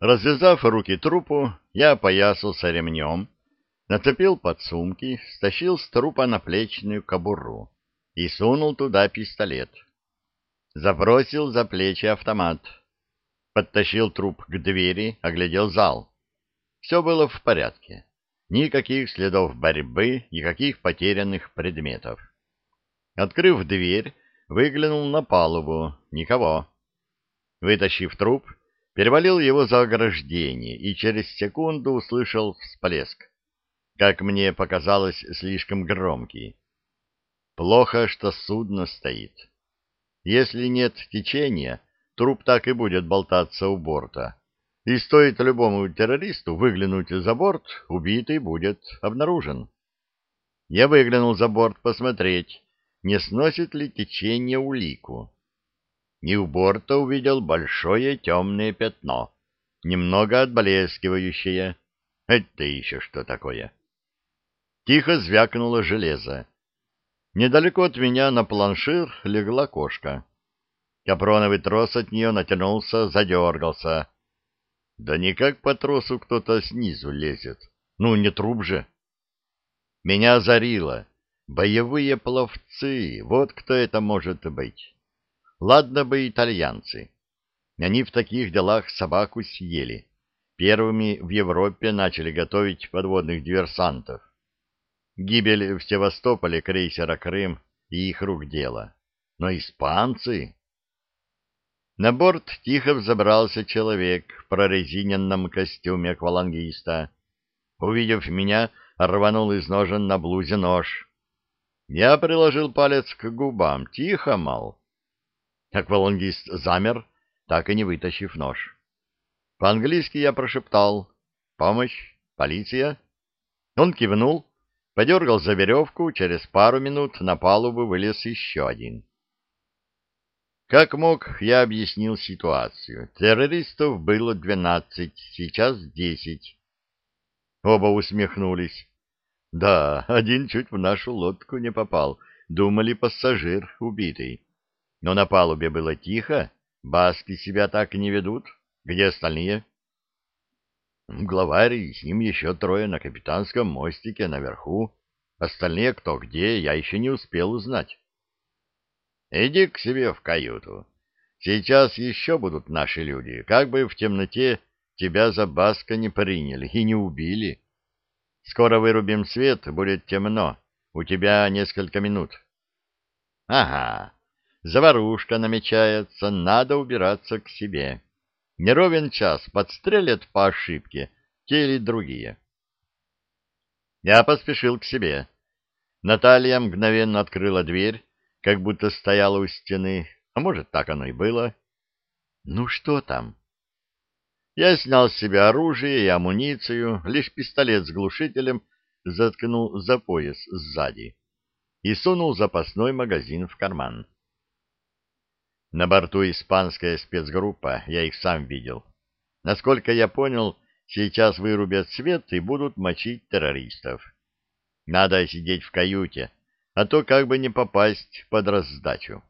Развязав руки трупу, я опоясался ремнем, нацепил подсумки, стащил с трупа наплечную кобуру и сунул туда пистолет. Забросил за плечи автомат. Подтащил труп к двери, оглядел зал. Все было в порядке. Никаких следов борьбы, никаких потерянных предметов. Открыв дверь, выглянул на палубу. Никого. Вытащив труп, перевалил его за ограждение и через секунду услышал всплеск. Как мне показалось, слишком громкий. Плохо, что судно стоит. Если нет течения, труп так и будет болтаться у борта. И стоит любому террористу выглянуть за борт, убитый будет обнаружен. Я выглянул за борт посмотреть, не сносит ли течение улику. И у борта увидел большое темное пятно, немного отблескивающее. Это еще что такое? Тихо звякнуло железо. Недалеко от меня на планшир легла кошка. Капроновый трос от нее натянулся, задергался. Да никак по тросу кто-то снизу лезет. Ну, не труп же. Меня озарило. Боевые пловцы, вот кто это может быть. Ладно бы итальянцы. Они в таких делах собаку съели. Первыми в Европе начали готовить подводных диверсантов. Гибель в Севастополе крейсера «Крым» и их рук дело. Но испанцы... На борт тихо взобрался человек в прорезиненном костюме аквалангиста. Увидев меня, рванул из ножен на блузе нож. Я приложил палец к губам. Тихо, мол. Аквалангист замер, так и не вытащив нож. По-английски я прошептал «Помощь! Полиция!» Он кивнул, подергал за веревку, через пару минут на палубу вылез еще один. Как мог, я объяснил ситуацию. Террористов было двенадцать, сейчас десять. Оба усмехнулись. Да, один чуть в нашу лодку не попал. Думали, пассажир убитый. Но на палубе было тихо. Баски себя так не ведут. Где остальные? Главарь и с ним еще трое на капитанском мостике наверху. Остальные кто где, я еще не успел узнать. Иди к себе в каюту. Сейчас еще будут наши люди. Как бы в темноте тебя за Баска не приняли и не убили. Скоро вырубим свет, будет темно. У тебя несколько минут. Ага, заварушка намечается, надо убираться к себе. Не ровен час подстрелят по ошибке те или другие. Я поспешил к себе. Наталья мгновенно открыла дверь, как будто стояла у стены, а может, так оно и было. Ну что там? Я снял с себя оружие и амуницию, лишь пистолет с глушителем заткнул за пояс сзади и сунул запасной магазин в карман. На борту испанская спецгруппа, я их сам видел. Насколько я понял, сейчас вырубят свет и будут мочить террористов. Надо сидеть в каюте, а то как бы не попасть под раздачу.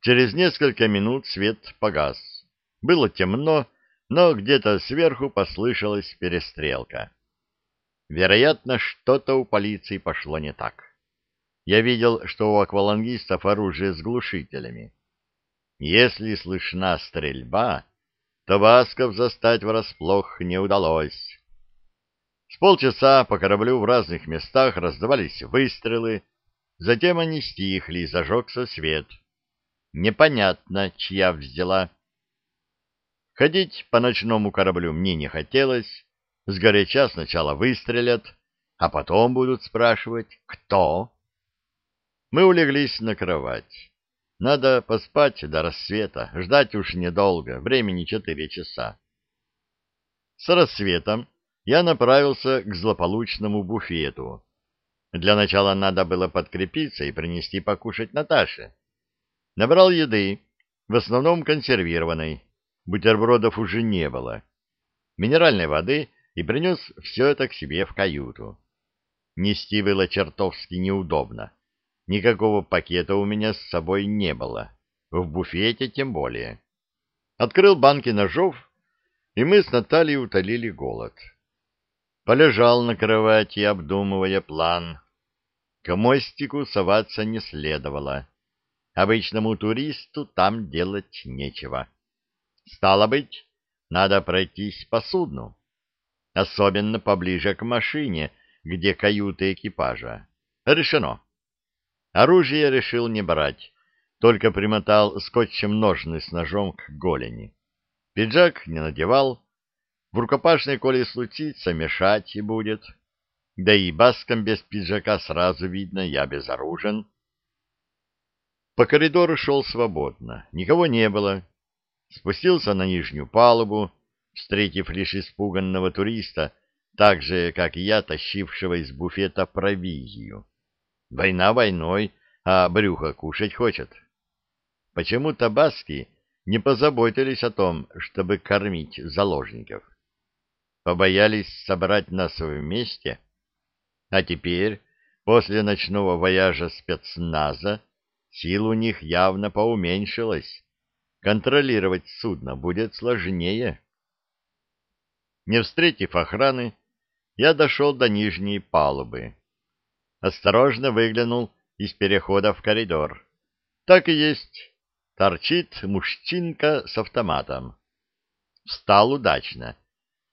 Через несколько минут свет погас. Было темно, но где-то сверху послышалась перестрелка. Вероятно, что-то у полиции пошло не так. Я видел, что у аквалангистов оружие с глушителями. Если слышна стрельба, то Васков застать врасплох не удалось. С полчаса по кораблю в разных местах раздавались выстрелы, затем они стихли и зажегся свет. Непонятно, чья взяла. Ходить по ночному кораблю мне не хотелось. Сгоряча сначала выстрелят, а потом будут спрашивать «Кто?». Мы улеглись на кровать. Надо поспать до рассвета, ждать уж недолго, времени четыре часа. С рассветом я направился к злополучному буфету. Для начала надо было подкрепиться и принести покушать Наташе. Набрал еды, в основном консервированной, бутербродов уже не было, минеральной воды и принес все это к себе в каюту. Нести было чертовски неудобно. Никакого пакета у меня с собой не было. В буфете тем более. Открыл банки ножов, и мы с Натальей утолили голод. Полежал на кровати, обдумывая план. К мостику соваться не следовало. Обычному туристу там делать нечего. Стало быть, надо пройтись по судну, особенно поближе к машине, где каюты экипажа. Решено. Оружие решил не брать, только примотал скотчем ножны с ножом к голени. Пиджак не надевал, в рукопашной, коли случится, мешать и будет. Да и баском без пиджака сразу видно, я безоружен. По коридору шел свободно, никого не было. Спустился на нижнюю палубу, встретив лишь испуганного туриста, так же, как и я, тащившего из буфета провизию. Война войной, а брюхо кушать хочет. Почему-то баски не позаботились о том, чтобы кормить заложников. Побоялись собрать нас вместе, а теперь, после ночного вояжа спецназа, сил у них явно поуменьшилось. Контролировать судно будет сложнее. Не встретив охраны, я дошел до нижней палубы. Осторожно выглянул из перехода в коридор. Так и есть. Торчит мужчинка с автоматом. Встал удачно.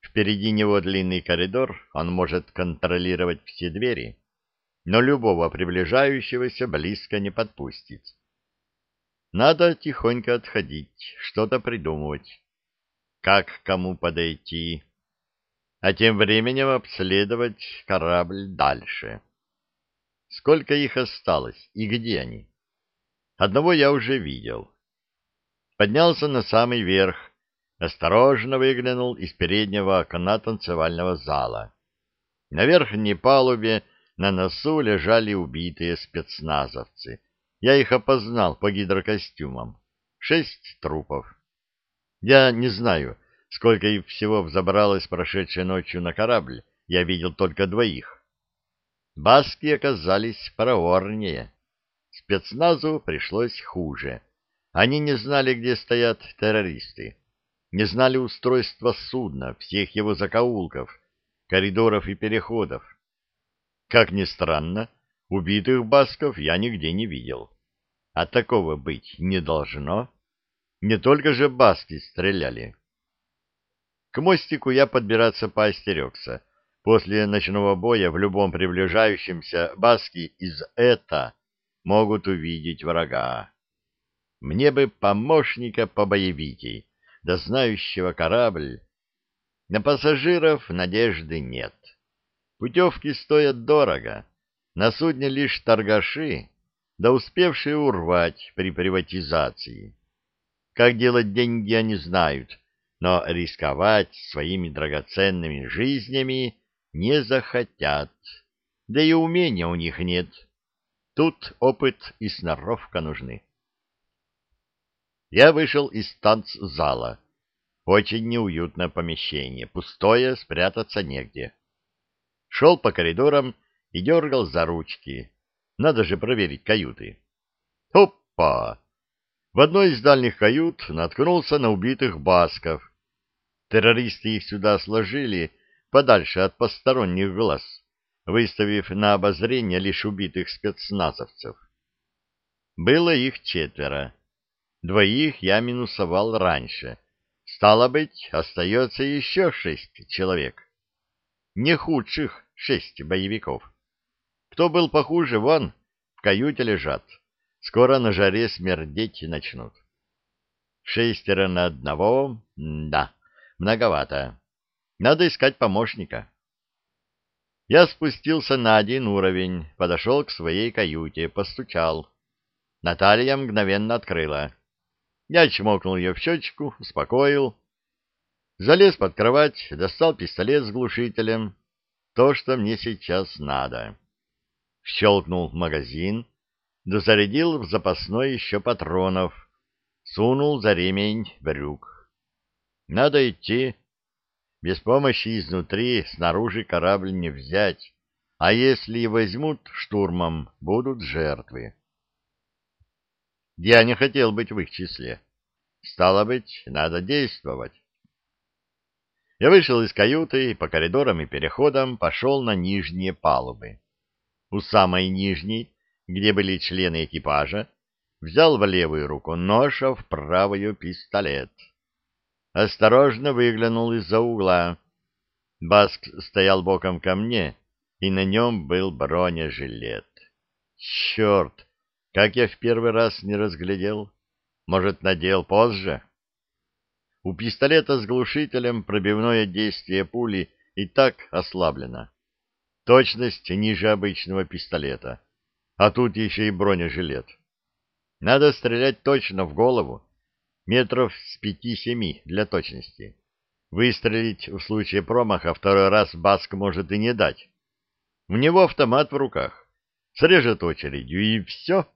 Впереди него длинный коридор, он может контролировать все двери, но любого приближающегося близко не подпустит. Надо тихонько отходить, что-то придумывать. Как кому подойти? А тем временем обследовать корабль дальше. Сколько их осталось и где они? Одного я уже видел. Поднялся на самый верх, осторожно выглянул из переднего окна танцевального зала. На верхней палубе на носу лежали убитые спецназовцы. Я их опознал по гидрокостюмам. Шесть трупов. Я не знаю, сколько их всего взобралось прошедшей ночью на корабль. Я видел только двоих. Баски оказались проворнее. Спецназу пришлось хуже. Они не знали, где стоят террористы, не знали устройства судна, всех его закоулков, коридоров и переходов. Как ни странно, убитых басков я нигде не видел. А такого быть не должно. Не только же баски стреляли. К мостику я подбираться поостерегся. После ночного боя в любом приближающемся баски из «это» могут увидеть врага. Мне бы помощника по боевитей, да знающего корабль. На пассажиров надежды нет. Путевки стоят дорого. На судне лишь торгаши, да успевшие урвать при приватизации. Как делать деньги они знают, но рисковать своими драгоценными жизнями не захотят. Да и умения у них нет. Тут опыт и сноровка нужны. Я вышел из танцзала. Очень неуютное помещение, пустое, спрятаться негде. Шел по коридорам и дергал за ручки. Надо же проверить каюты. Опа! В одной из дальних кают наткнулся на убитых басков. Террористы их сюда сложили подальше от посторонних глаз выставив на обозрение лишь убитых спецназовцев. Было их четверо. Двоих я минусовал раньше. Стало быть, остается еще шесть человек. Не худших шесть боевиков. Кто был похуже, вон, в каюте лежат. Скоро на жаре смердеть начнут. Шестеро на одного, да, многовато. Надо искать помощника. Я спустился на один уровень, подошел к своей каюте, постучал. Наталья мгновенно открыла. Я чмокнул ее в щечку, успокоил. Залез под кровать, достал пистолет с глушителем. То, что мне сейчас надо. Щелкнул магазин, дозарядил в запасной еще патронов. Сунул за ремень брюк. Надо идти. Без помощи изнутри снаружи корабль не взять, а если и возьмут штурмом, будут жертвы. Я не хотел быть в их числе. Стало быть, надо действовать. Я вышел из каюты и по коридорам и переходам пошел на нижние палубы. У самой нижней, где были члены экипажа, взял в левую руку нож, а в правую пистолет. Осторожно выглянул из-за угла. Баск стоял боком ко мне, и на нем был бронежилет. Черт, как я в первый раз не разглядел. Может, надел позже? У пистолета с глушителем пробивное действие пули и так ослаблено. Точность ниже обычного пистолета. А тут еще и бронежилет. Надо стрелять точно в голову, метров с пяти-семи для точности. Выстрелить в случае промаха второй раз Баск может и не дать. У него автомат в руках. Срежет очередью, и все.